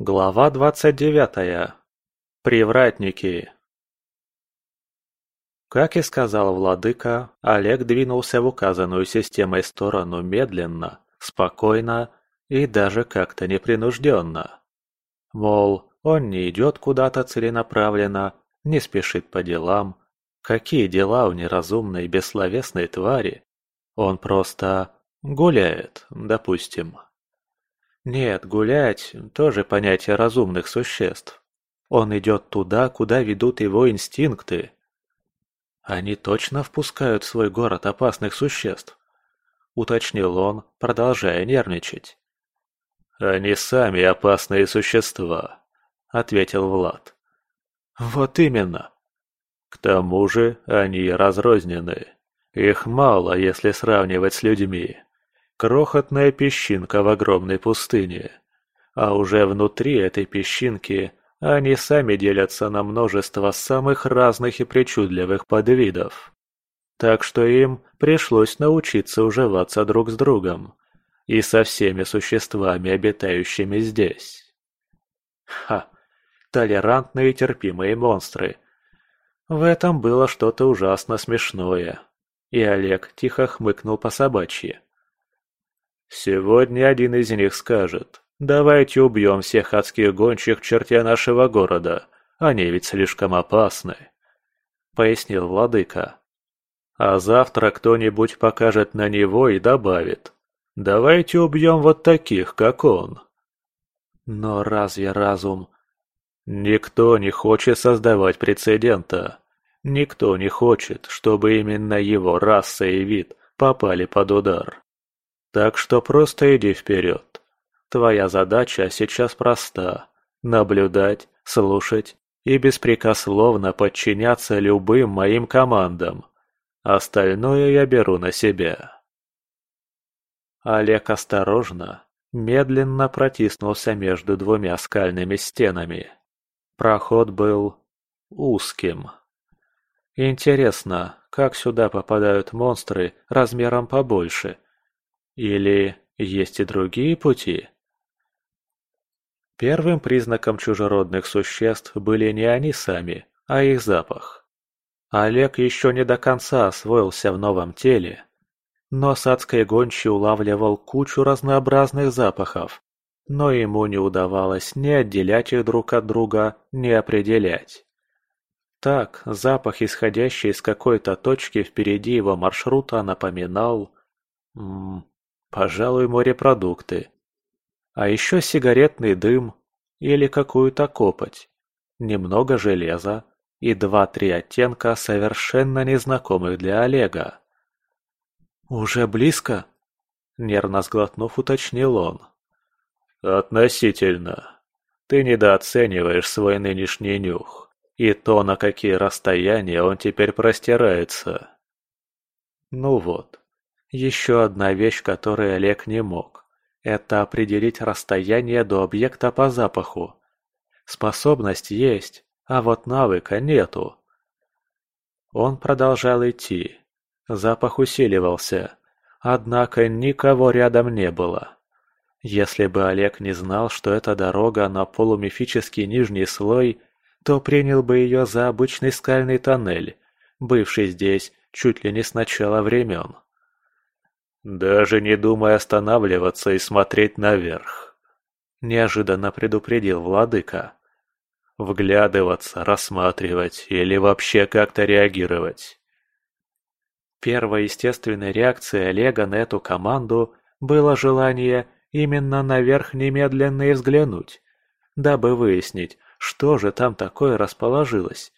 Глава двадцать девятая. Привратники. Как и сказал владыка, Олег двинулся в указанную системой сторону медленно, спокойно и даже как-то непринужденно. Мол, он не идет куда-то целенаправленно, не спешит по делам. Какие дела у неразумной бессловесной твари? Он просто гуляет, допустим. Нет, гулять – тоже понятие разумных существ. Он идет туда, куда ведут его инстинкты. Они точно впускают в свой город опасных существ? Уточнил он, продолжая нервничать. «Они сами опасные существа», – ответил Влад. «Вот именно». «К тому же они разрознены. Их мало, если сравнивать с людьми. Крохотная песчинка в огромной пустыне. А уже внутри этой песчинки они сами делятся на множество самых разных и причудливых подвидов. Так что им пришлось научиться уживаться друг с другом и со всеми существами, обитающими здесь. Ха! Толерантные и терпимые монстры. В этом было что-то ужасно смешное. И Олег тихо хмыкнул по собачьи. Сегодня один из них скажет, давайте убьем всех адских гончих черте нашего города, они ведь слишком опасны. Пояснил владыка. А завтра кто-нибудь покажет на него и добавит, давайте убьем вот таких, как он. Но разве разум... Никто не хочет создавать прецедента. Никто не хочет, чтобы именно его раса и вид попали под удар. Так что просто иди вперед. Твоя задача сейчас проста – наблюдать, слушать и беспрекословно подчиняться любым моим командам. Остальное я беру на себя. Олег осторожно, медленно протиснулся между двумя скальными стенами. Проход был узким. Интересно, как сюда попадают монстры размером побольше – или есть и другие пути? Первым признаком чужеродных существ были не они сами, а их запах. Олег еще не до конца освоился в новом теле, но садской гончий улавливал кучу разнообразных запахов, но ему не удавалось ни отделять их друг от друга, ни определять. Так, запах, исходящий из какой-то точки впереди его маршрута, напоминал... М Пожалуй, морепродукты. А еще сигаретный дым или какую-то копоть. Немного железа и два-три оттенка совершенно незнакомых для Олега. «Уже близко?» Нервно сглотнув, уточнил он. «Относительно. Ты недооцениваешь свой нынешний нюх и то, на какие расстояния он теперь простирается». Ну вот, еще одна вещь, которой Олег не мог – это определить расстояние до объекта по запаху. Способность есть, а вот навыка нету. Он продолжал идти. Запах усиливался, однако никого рядом не было. Если бы Олег не знал, что это дорога на полумифический нижний слой, то принял бы ее за обычный скальный тоннель, бывший здесь чуть ли не с начала времен. «Даже не думай останавливаться и смотреть наверх», – неожиданно предупредил владыка. «Вглядываться, рассматривать или вообще как-то реагировать». Первой естественной реакцией Олега на эту команду было желание именно наверх немедленно взглянуть, дабы выяснить, что же там такое расположилось.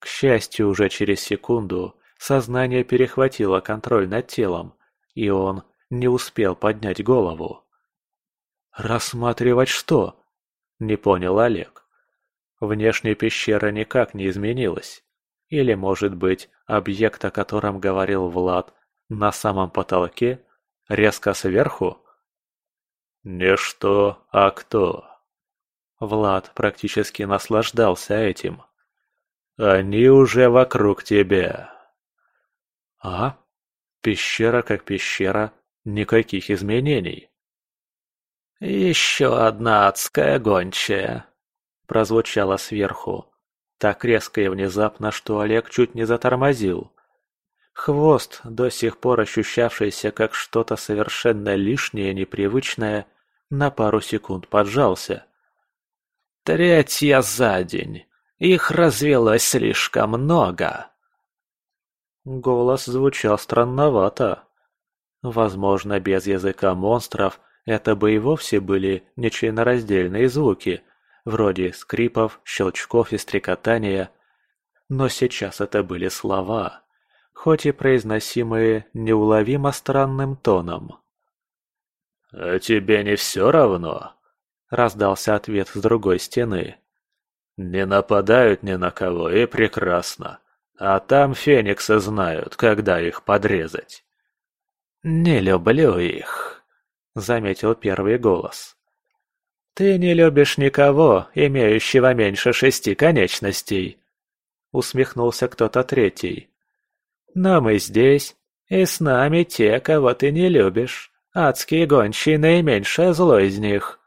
К счастью, уже через секунду сознание перехватило контроль над телом, и он не успел поднять голову. «Рассматривать что?» – не понял Олег. Внешняя пещера никак не изменилась. Или, может быть, объект, о котором говорил Влад, на самом потолке, резко сверху? «Не что, а кто?» Влад практически наслаждался этим. «Они уже вокруг тебя». «А?» Пещера как пещера, никаких изменений. «Еще одна адская гончая!» Прозвучало сверху. Так резко и внезапно, что Олег чуть не затормозил. Хвост, до сих пор ощущавшийся как что-то совершенно лишнее, непривычное, на пару секунд поджался. «Третья за день. Их развелось слишком много!» Голос звучал странновато. Возможно, без языка монстров это бы и вовсе были нечленораздельные звуки, вроде скрипов, щелчков и стрекотания. Но сейчас это были слова, хоть и произносимые неуловимо странным тоном. «А тебе не все равно?» – раздался ответ с другой стены. «Не нападают ни на кого, и прекрасно. А там фениксы знают, когда их подрезать». «Не люблю их», — заметил первый голос. «Ты не любишь никого, имеющего меньше шести конечностей», — усмехнулся кто-то третий. «Но мы здесь, и с нами те, кого ты не любишь. Адские гончие наименьшее зло из них».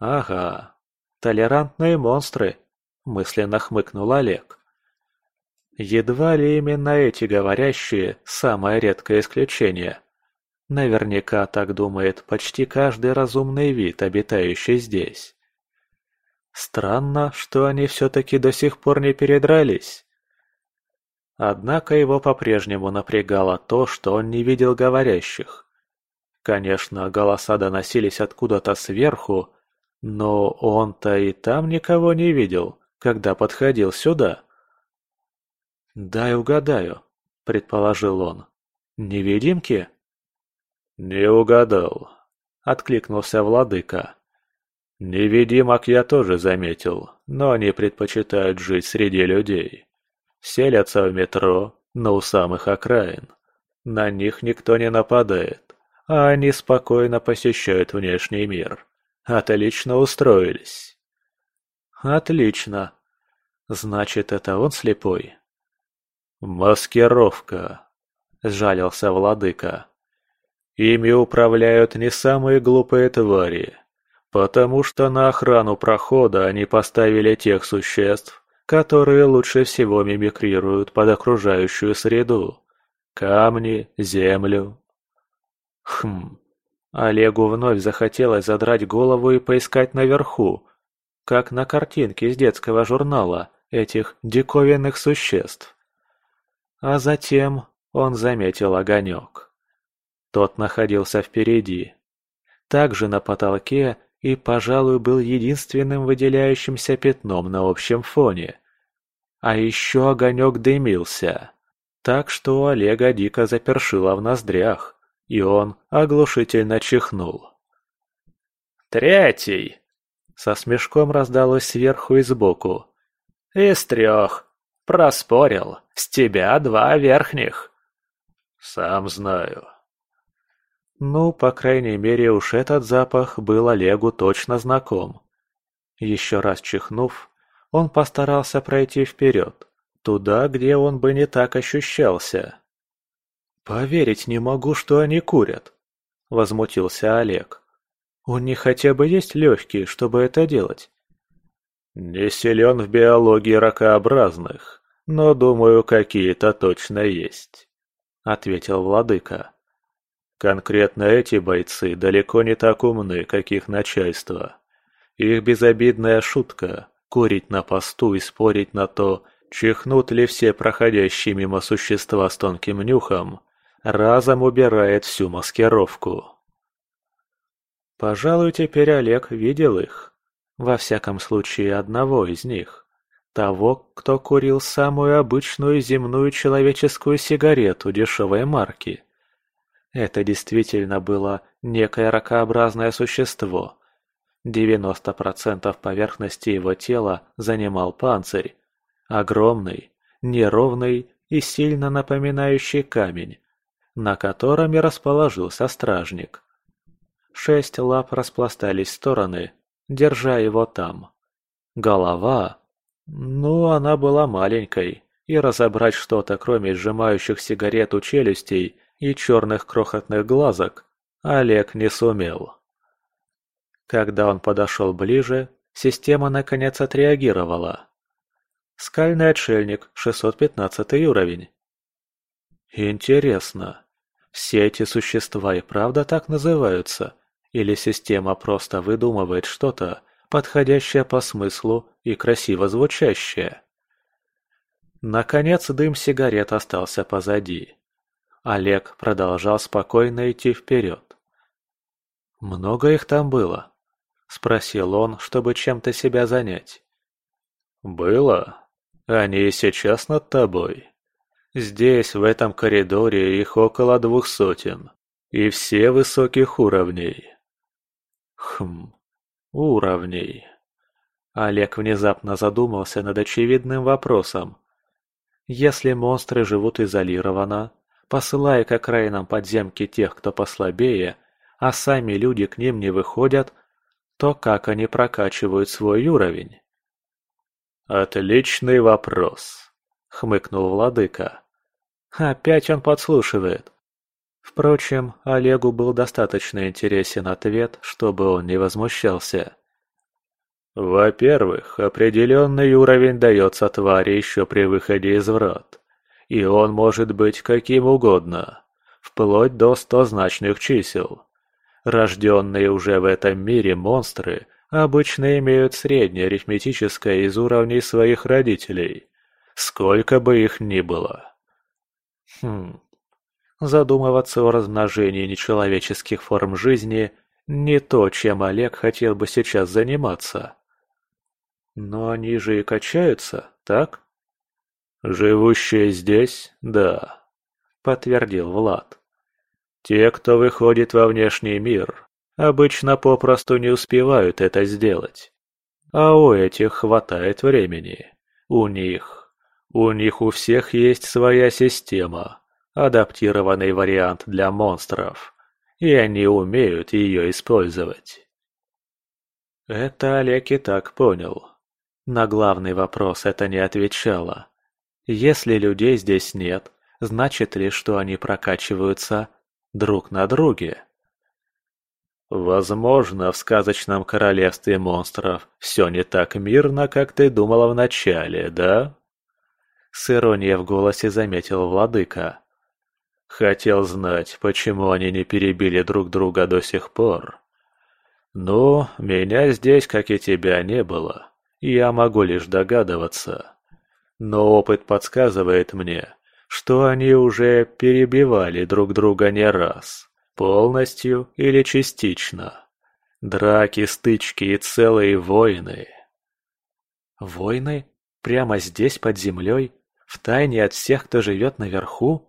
«Ага, толерантные монстры», — мысленно хмыкнул Олег. Едва ли именно эти говорящие – самое редкое исключение. Наверняка так думает почти каждый разумный вид, обитающий здесь. Странно, что они все-таки до сих пор не передрались. Однако его по-прежнему напрягало то, что он не видел говорящих. Конечно, голоса доносились откуда-то сверху, но он-то и там никого не видел, когда подходил сюда. «Дай угадаю», — предположил он. «Невидимки?» «Не угадал», — откликнулся владыка. «Невидимок я тоже заметил, но они предпочитают жить среди людей. Селятся в метро, но у самых окраин. На них никто не нападает, а они спокойно посещают внешний мир. Отлично устроились». «Отлично. Значит, это он слепой?» «Маскировка», — сжалился владыка. «Ими управляют не самые глупые твари, потому что на охрану прохода они поставили тех существ, которые лучше всего мимикрируют под окружающую среду. Камни, землю». Хм. Олегу вновь захотелось задрать голову и поискать наверху, как на картинке из детского журнала, этих диковинных существ. А затем он заметил огонек. Тот находился впереди. Также на потолке и, пожалуй, был единственным выделяющимся пятном на общем фоне. А еще огонек дымился. Так что у Олега дико запершило в ноздрях, и он оглушительно чихнул. «Третий!» Со смешком раздалось сверху и сбоку. «Из трех. Проспорил. С тебя два верхних. Сам знаю. Ну, по крайней мере, уж этот запах был Олегу точно знаком. Еще раз чихнув, он постарался пройти вперед, туда, где он бы не так ощущался. «Поверить не могу, что они курят», — возмутился Олег. «У них хотя бы есть легкие, чтобы это делать?» «Не силен в биологии ракообразных, но, думаю, какие-то точно есть», — ответил владыка. «Конкретно эти бойцы далеко не так умны, как их начальство. Их безобидная шутка — курить на посту и спорить на то, чихнут ли все проходящие мимо существа с тонким нюхом, разом убирает всю маскировку». Пожалуй, теперь Олег видел их. Во всяком случае, одного из них. Того, кто курил самую обычную земную человеческую сигарету дешевой марки. Это действительно было некое ракообразное существо. 90% поверхности его тела занимал панцирь. Огромный, неровный и сильно напоминающий камень, на котором и расположился стражник. Шесть лап распластались в стороны, держа его там. Голова... Ну, она была маленькой, и разобрать что-то, кроме сжимающих сигарету челюстей и черных крохотных глазок, Олег не сумел. Когда он подошел ближе, система наконец отреагировала. Скальный отшельник, 615 уровень. Интересно, все эти существа и правда так называются? Или система просто выдумывает что-то, подходящее по смыслу и красиво звучащее? Наконец дым сигарет остался позади. Олег продолжал спокойно идти вперед. «Много их там было?» – спросил он, чтобы чем-то себя занять. «Было. Они и сейчас над тобой. Здесь, в этом коридоре, их около двух сотен. И все высоких уровней». «Хм, уровней». Олег внезапно задумался над очевидным вопросом. Если монстры живут изолированно, посылая к окраинам подземки тех, кто послабее, а сами люди к ним не выходят, то как они прокачивают свой уровень? «Отличный вопрос», — хмыкнул владыка. Опять он подслушивает. Впрочем, Олегу был достаточно интересен ответ, чтобы он не возмущался. Во-первых, определенный уровень дается твари еще при выходе из врат. И он может быть каким угодно, вплоть до стозначных чисел. Рожденные уже в этом мире монстры обычно имеют среднее арифметическое из уровней своих родителей, сколько бы их ни было. Хм. Задумываться о размножении нечеловеческих форм жизни – не то, чем Олег хотел бы сейчас заниматься. Но они же и качаются, так? Живущие здесь, да, подтвердил Влад. Те, кто выходит во внешний мир, обычно попросту не успевают это сделать. А у этих хватает времени. У них. У них у всех есть своя система, адаптированный вариант для монстров, и они умеют ее использовать. Это Олег и так понял. На главный вопрос это не отвечало. Если людей здесь нет, значит ли, что они прокачиваются друг на друге? Возможно, в сказочном королевстве монстров все не так мирно, как ты думала вначале, да? С иронией в голосе заметил владыка. Хотел знать, почему они не перебили друг друга до сих пор. Ну, меня здесь, как и тебя, не было. Я могу лишь догадываться. Но опыт подсказывает мне, что они уже перебивали друг друга не раз, полностью или частично. Драки, стычки и целые войны. Войны? Прямо здесь, под землей? В тайне от всех, кто живет наверху?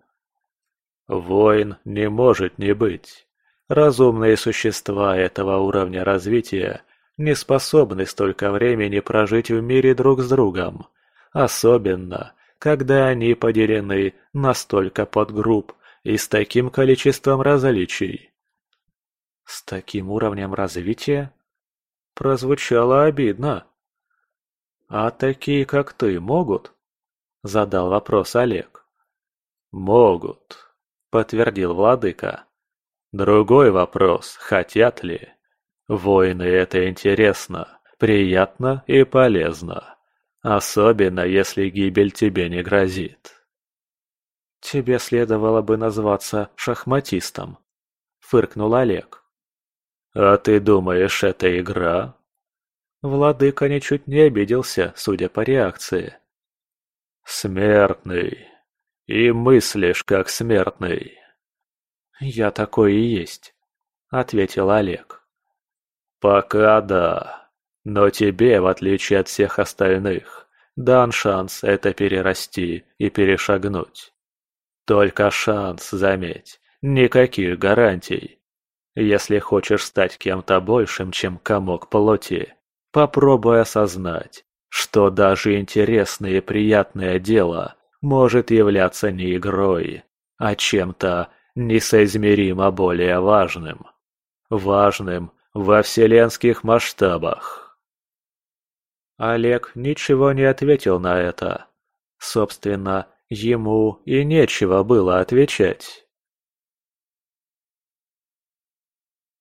Войн не может не быть. Разумные существа этого уровня развития не способны столько времени прожить в мире друг с другом, особенно, когда они поделены на столько подгрупп и с таким количеством различий. С таким уровнем развития? Прозвучало обидно. «А такие, как ты, могут?» – задал вопрос Олег. «Могут», – подтвердил владыка. «Другой вопрос, хотят ли?» Войны – это интересно, приятно и полезно. Особенно, если гибель тебе не грозит. «Тебе следовало бы назваться шахматистом», – фыркнул Олег. «А ты думаешь, это игра?» Владыка ничуть не обиделся, судя по реакции. «Смертный. И мыслишь, как смертный». «Я такой и есть», — ответил Олег. «Пока да. Но тебе, в отличие от всех остальных, дан шанс это перерасти и перешагнуть. Только шанс, заметь, никаких гарантий. Если хочешь стать кем-то большим, чем комок плоти, попробуй осознать, что даже интересное и приятное дело может являться не игрой, а чем-то несоизмеримо более важным. Важным во вселенских масштабах. Олег ничего не ответил на это. Собственно, ему и нечего было отвечать.